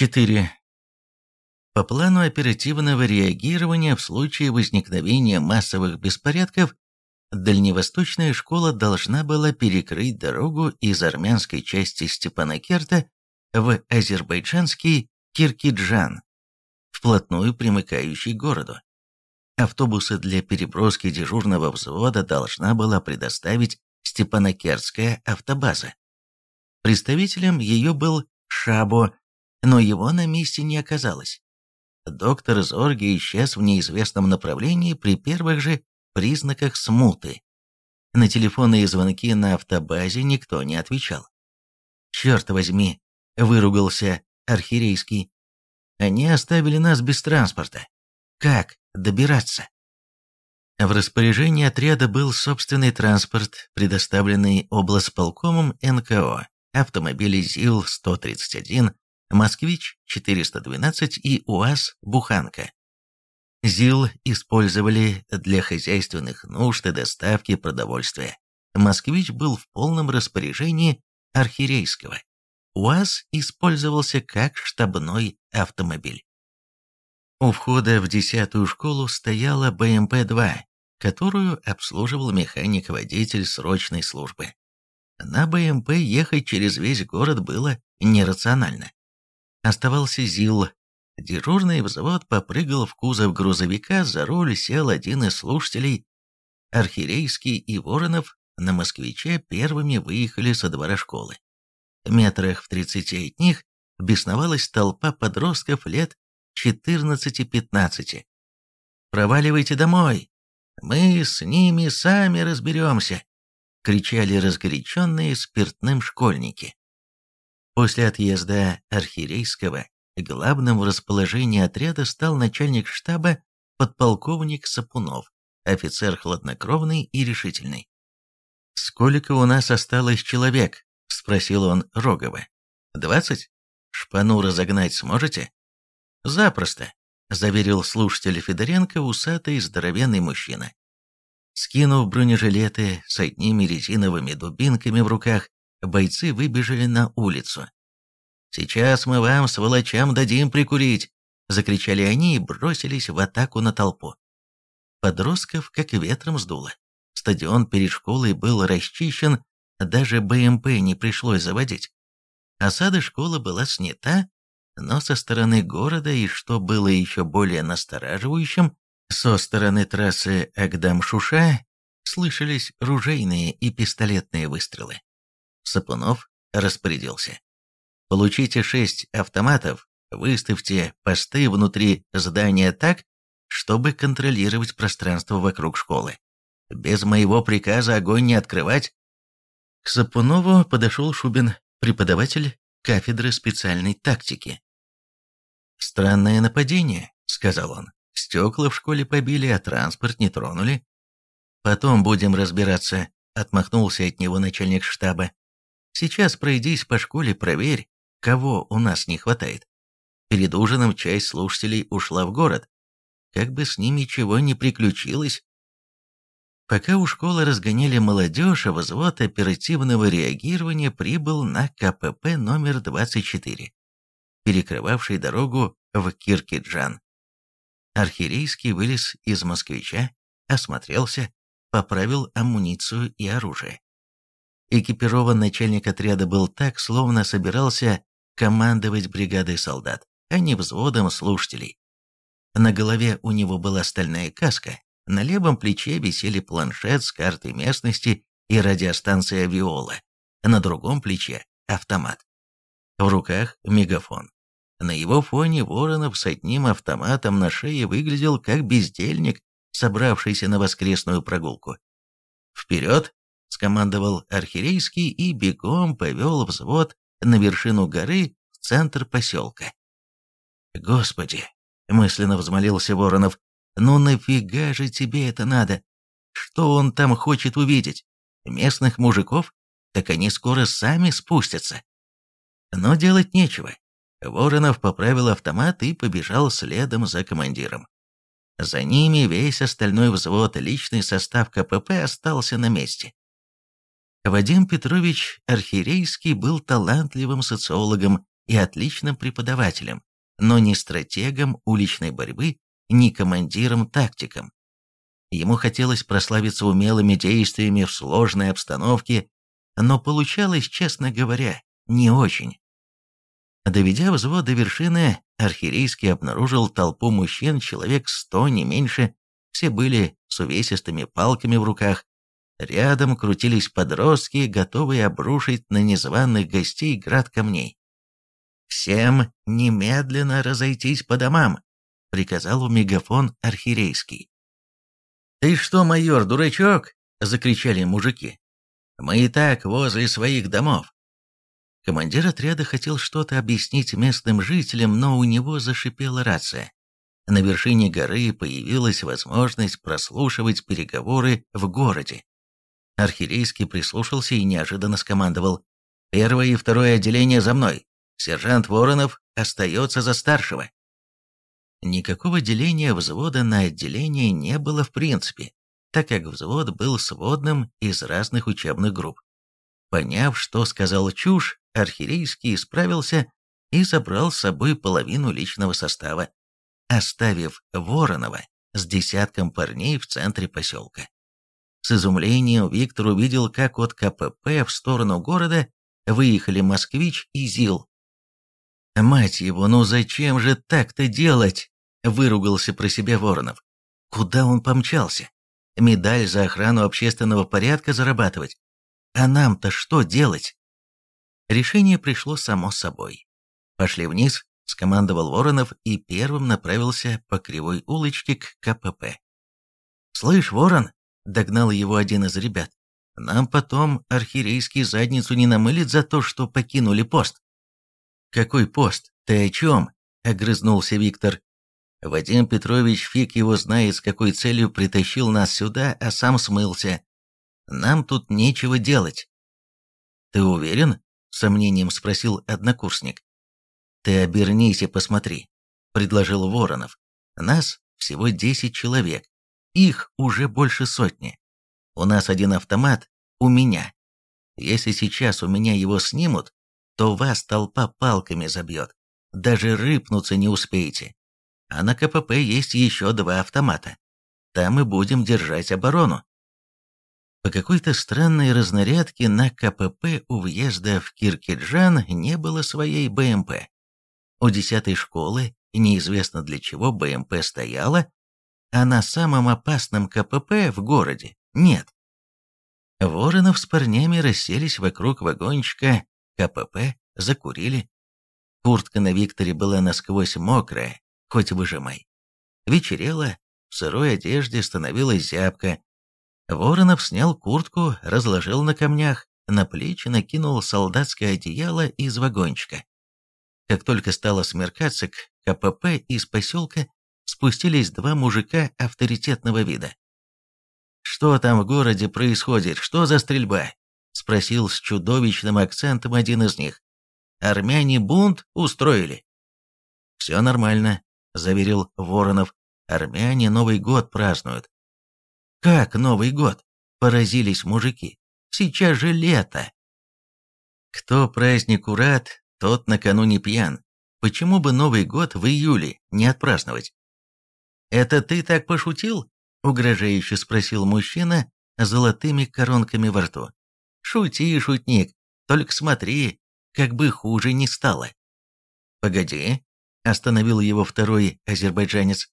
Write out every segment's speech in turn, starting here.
4. По плану оперативного реагирования в случае возникновения массовых беспорядков, Дальневосточная школа должна была перекрыть дорогу из армянской части Степанакерта в азербайджанский Киркиджан, вплотную примыкающий к городу. Автобусы для переброски дежурного взвода должна была предоставить Степанакертская автобаза. Представителем ее был Шабо, но его на месте не оказалось. Доктор Зорги исчез в неизвестном направлении при первых же признаках смуты. На телефонные звонки на автобазе никто не отвечал. «Черт возьми!» — выругался архирейский. «Они оставили нас без транспорта. Как добираться?» В распоряжении отряда был собственный транспорт, предоставленный облсполкомом НКО, автомобили ЗИЛ-131, «Москвич-412» и УАЗ-Буханка. ЗИЛ использовали для хозяйственных нужд и доставки продовольствия. «Москвич» был в полном распоряжении архирейского. УАЗ использовался как штабной автомобиль. У входа в десятую школу стояла БМП-2, которую обслуживал механик-водитель срочной службы. На БМП ехать через весь город было нерационально. Оставался ЗИЛ. Дежурный взвод попрыгал в кузов грузовика, за руль сел один из слушателей. Архирейский и Воронов на москвиче первыми выехали со двора школы. Метрах в тридцати от них бесновалась толпа подростков лет 14-15. «Проваливайте домой! Мы с ними сами разберемся!» — кричали разгоряченные спиртным школьники. После отъезда Архирейского главным в расположении отряда стал начальник штаба подполковник Сапунов, офицер хладнокровный и решительный. «Сколько у нас осталось человек?» – спросил он Рогова. «Двадцать? Шпану разогнать сможете?» «Запросто», – заверил слушатель Федоренко усатый здоровенный мужчина. Скинув бронежилеты с одними резиновыми дубинками в руках, бойцы выбежали на улицу. «Сейчас мы вам, сволочам, дадим прикурить!» — закричали они и бросились в атаку на толпу. Подростков как ветром сдуло. Стадион перед школой был расчищен, даже БМП не пришлось заводить. Осада школы была снята, но со стороны города и, что было еще более настораживающим, со стороны трассы Агдам-Шуша слышались ружейные и пистолетные выстрелы. Сапунов распорядился. Получите шесть автоматов, выставьте посты внутри здания так, чтобы контролировать пространство вокруг школы. Без моего приказа огонь не открывать. К Сапунову подошел Шубин, преподаватель кафедры специальной тактики. «Странное нападение», — сказал он. «Стекла в школе побили, а транспорт не тронули». «Потом будем разбираться», — отмахнулся от него начальник штаба. Сейчас пройдись по школе, проверь, кого у нас не хватает. Перед ужином часть слушателей ушла в город. Как бы с ними чего не приключилось. Пока у школы разгоняли молодежь, а взвод оперативного реагирования прибыл на КПП номер 24, перекрывавший дорогу в Киркиджан. Архирейский вылез из москвича, осмотрелся, поправил амуницию и оружие. Экипирован начальник отряда был так, словно собирался командовать бригадой солдат, а не взводом слушателей. На голове у него была стальная каска, на левом плече висели планшет с картой местности и радиостанция «Виола», на другом плече – автомат. В руках – мегафон. На его фоне Воронов с одним автоматом на шее выглядел как бездельник, собравшийся на воскресную прогулку. «Вперед!» Скомандовал архирейский и бегом повел взвод на вершину горы в центр поселка. «Господи!» — мысленно взмолился Воронов. «Ну нафига же тебе это надо? Что он там хочет увидеть? Местных мужиков? Так они скоро сами спустятся». Но делать нечего. Воронов поправил автомат и побежал следом за командиром. За ними весь остальной взвод, личный состав КПП остался на месте. Вадим Петрович Архирейский был талантливым социологом и отличным преподавателем, но не стратегом уличной борьбы, не командиром-тактиком. Ему хотелось прославиться умелыми действиями в сложной обстановке, но получалось, честно говоря, не очень. Доведя взвод до вершины, Архирейский обнаружил толпу мужчин, человек сто, не меньше, все были с увесистыми палками в руках. Рядом крутились подростки, готовые обрушить на незваных гостей град камней. «Всем немедленно разойтись по домам», — приказал в мегафон архирейский. «Ты что, майор, дурачок?» — закричали мужики. «Мы и так возле своих домов». Командир отряда хотел что-то объяснить местным жителям, но у него зашипела рация. На вершине горы появилась возможность прослушивать переговоры в городе. Архирейский прислушался и неожиданно скомандовал «Первое и второе отделение за мной! Сержант Воронов остается за старшего!» Никакого деления взвода на отделение не было в принципе, так как взвод был сводным из разных учебных групп. Поняв, что сказал чушь, архирейский исправился и забрал с собой половину личного состава, оставив Воронова с десятком парней в центре поселка. С изумлением Виктор увидел, как от КПП в сторону города выехали Москвич и Зил. «Мать его, ну зачем же так-то делать?» – выругался про себя Воронов. «Куда он помчался? Медаль за охрану общественного порядка зарабатывать? А нам-то что делать?» Решение пришло само собой. «Пошли вниз», – скомандовал Воронов и первым направился по кривой улочке к КПП. «Слышь, Ворон!» – догнал его один из ребят. «Нам потом архирейский задницу не намылит за то, что покинули пост». «Какой пост? Ты о чем?» – огрызнулся Виктор. Вадим Петрович фиг его знает, с какой целью притащил нас сюда, а сам смылся. Нам тут нечего делать. «Ты уверен?» – сомнением спросил однокурсник. «Ты обернись и посмотри», – предложил Воронов. «Нас всего десять человек, их уже больше сотни. У нас один автомат, у меня. Если сейчас у меня его снимут, то вас толпа палками забьет. Даже рыпнуться не успеете. А на КПП есть еще два автомата. Там и будем держать оборону. По какой-то странной разнарядке на КПП у въезда в Киркиджан не было своей БМП. У десятой школы неизвестно для чего БМП стояла, а на самом опасном КПП в городе нет. Воронов с парнями расселись вокруг вагончика КПП, закурили. Куртка на Викторе была насквозь мокрая, хоть выжимай. Вечерело, в сырой одежде становилась зябко. Воронов снял куртку, разложил на камнях, на плечи накинул солдатское одеяло из вагончика. Как только стало смеркаться, к КПП из поселка спустились два мужика авторитетного вида. «Что там в городе происходит? Что за стрельба?» — спросил с чудовищным акцентом один из них. «Армяне бунт устроили?» «Все нормально», — заверил Воронов. «Армяне Новый год празднуют». «Как Новый год?» — поразились мужики. «Сейчас же лето». Кто празднику рад, тот накануне пьян. Почему бы Новый год в июле не отпраздновать? «Это ты так пошутил?» — угрожающе спросил мужчина с золотыми коронками во рту. «Шути, шутник, только смотри, как бы хуже не стало». «Погоди», — остановил его второй азербайджанец.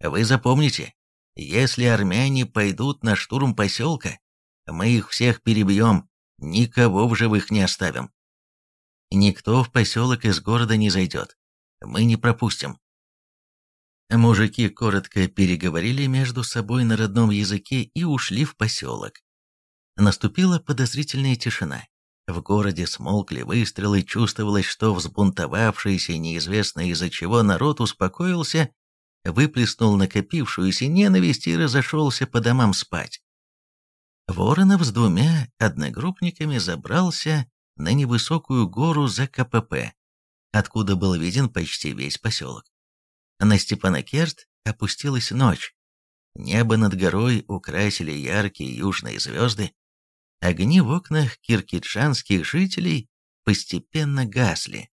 «Вы запомните, если армяне пойдут на штурм поселка, мы их всех перебьем, никого в живых не оставим. Никто в поселок из города не зайдет. Мы не пропустим. Мужики коротко переговорили между собой на родном языке и ушли в поселок. Наступила подозрительная тишина. В городе смолкли выстрелы, чувствовалось, что взбунтовавшийся неизвестно из-за чего народ успокоился, выплеснул накопившуюся ненависть и разошелся по домам спать. Воронов с двумя одногруппниками забрался на невысокую гору за КПП, откуда был виден почти весь поселок. На Степанакерт опустилась ночь. Небо над горой украсили яркие южные звезды. Огни в окнах киркитшанских жителей постепенно гасли.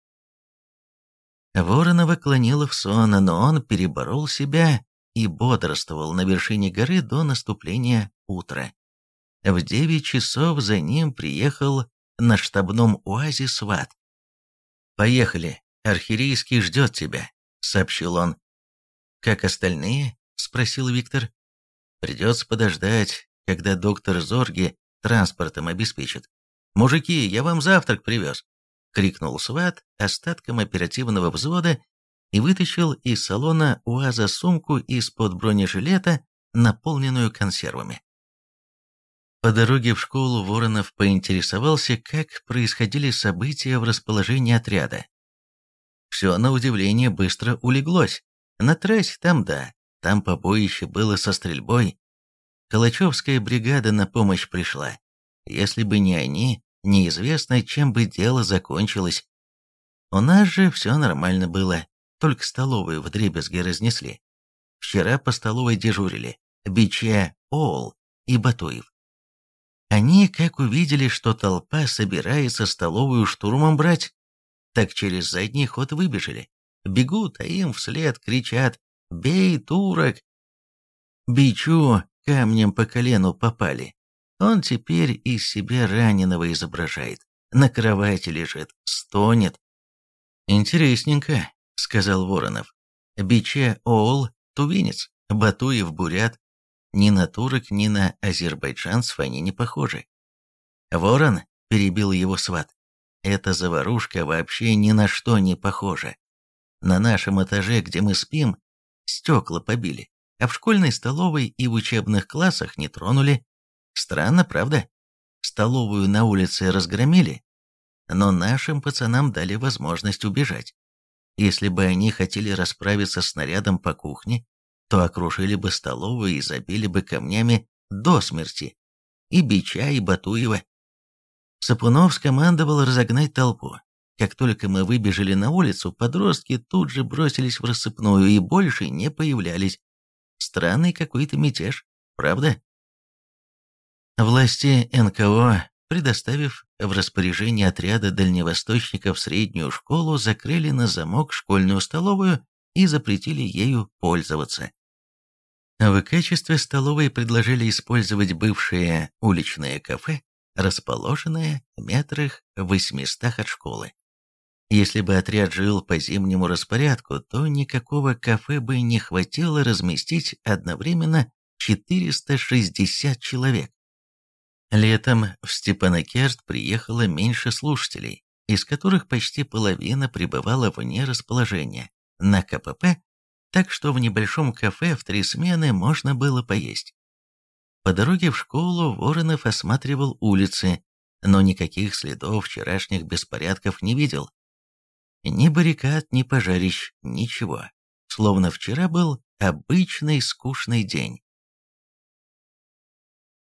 Воронова клонила в сон, но он переборол себя и бодрствовал на вершине горы до наступления утра. В девять часов за ним приехал на штабном УАЗе сват. «Поехали, архирейский ждет тебя», — сообщил он. «Как остальные?» — спросил Виктор. «Придется подождать, когда доктор Зорги транспортом обеспечит. Мужики, я вам завтрак привез!» — крикнул сват остатком оперативного взвода и вытащил из салона УАЗа сумку из-под бронежилета, наполненную консервами. По дороге в школу Воронов поинтересовался, как происходили события в расположении отряда. Все, на удивление, быстро улеглось. На трассе там да, там побоище было со стрельбой. Калачевская бригада на помощь пришла. Если бы не они, неизвестно, чем бы дело закончилось. У нас же все нормально было, только столовую в дребезги разнесли. Вчера по столовой дежурили Бича, Оул и Батуев. Они, как увидели, что толпа собирается столовую штурмом брать, так через задний ход выбежали. Бегут, а им вслед кричат «Бей, турок!». Бичу камнем по колену попали. Он теперь из себя раненого изображает. На кровати лежит, стонет. «Интересненько», — сказал Воронов. «Биче Оол — тувинец, Батуев — бурят. Ни на турок, ни на азербайджанцев они не похожи». «Ворон», — перебил его сват, — «эта заварушка вообще ни на что не похожа. На нашем этаже, где мы спим, стекла побили, а в школьной столовой и в учебных классах не тронули. Странно, правда? Столовую на улице разгромили, но нашим пацанам дали возможность убежать. Если бы они хотели расправиться с снарядом по кухне, то окружили бы столовую и забили бы камнями до смерти. И Бича, и Батуева. Сапунов скомандовал разогнать толпу. Как только мы выбежали на улицу, подростки тут же бросились в рассыпную и больше не появлялись. Странный какой-то мятеж, правда? Власти НКО, предоставив в распоряжение отряда дальневосточников среднюю школу, закрыли на замок школьную столовую и запретили ею пользоваться. В качестве столовой предложили использовать бывшее уличное кафе, расположенное в метрах в 800 от школы. Если бы отряд жил по зимнему распорядку, то никакого кафе бы не хватило разместить одновременно 460 человек. Летом в Степанакерт приехало меньше слушателей, из которых почти половина пребывала вне расположения, на КПП, так что в небольшом кафе в три смены можно было поесть. По дороге в школу Воронов осматривал улицы, но никаких следов вчерашних беспорядков не видел. Ни баррикад, ни пожарищ, ничего. Словно вчера был обычный скучный день.